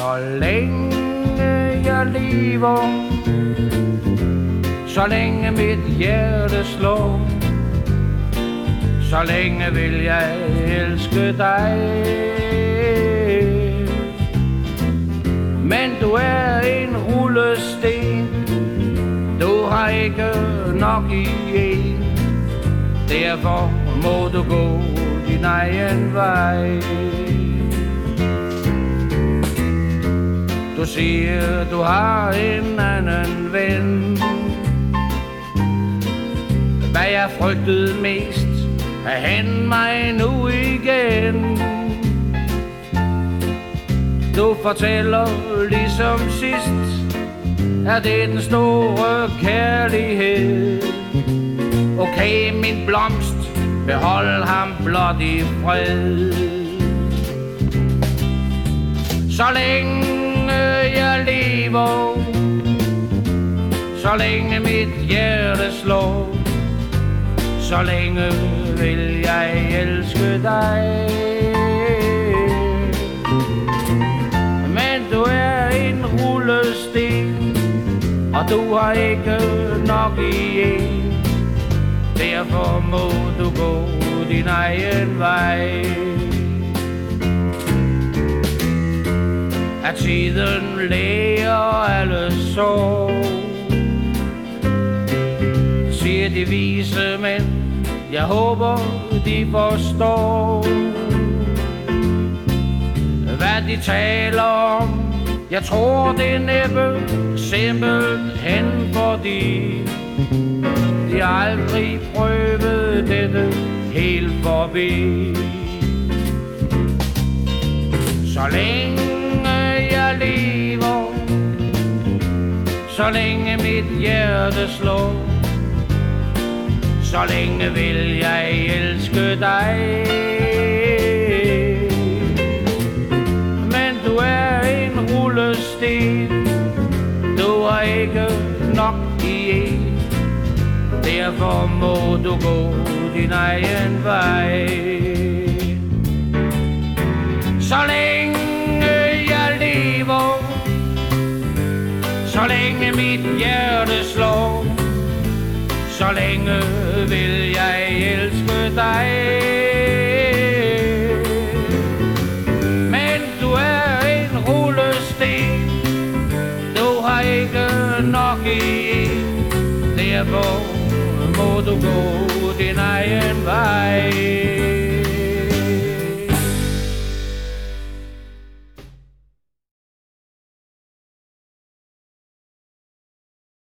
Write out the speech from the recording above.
Så længe jeg lever Så længe mit hjerte slår Så længe vil jeg elske dig. Men du er en rullesten Du har ikke nok i en. Derfor må du gå din egen vej. Siger, du har en anden ven. Hvad jeg frygtede mest Er hen mig nu igen. Du fortæller ligesom sidst Er det den store kærlighed. Okay, min blomst Behold ham blot i fred. Så længe jeg lever Så længe mit hjerte slår. Så længe vil jeg elske dig. Men du er en rullesten Og du har ikke nok i en. Derfor må du gå din egen vej. At tiden læger alle sår. Siger de vise mænd Jeg håber de forstår. Hvad de taler om Jeg tror det er næppe Simpelthen fordi De aldrig prøvede dette Helt forbi. Så længe Så længe mit hjerte slår Så længe vil jeg elske dig. Men du er en rullesten Du er ikke nok i en. Derfor må du gå din egen vej. Så længe mit hjerte slår Så længe vil jeg elske dig. Men du er en rullesten Du har ikke nok i en. Derfor må du gå din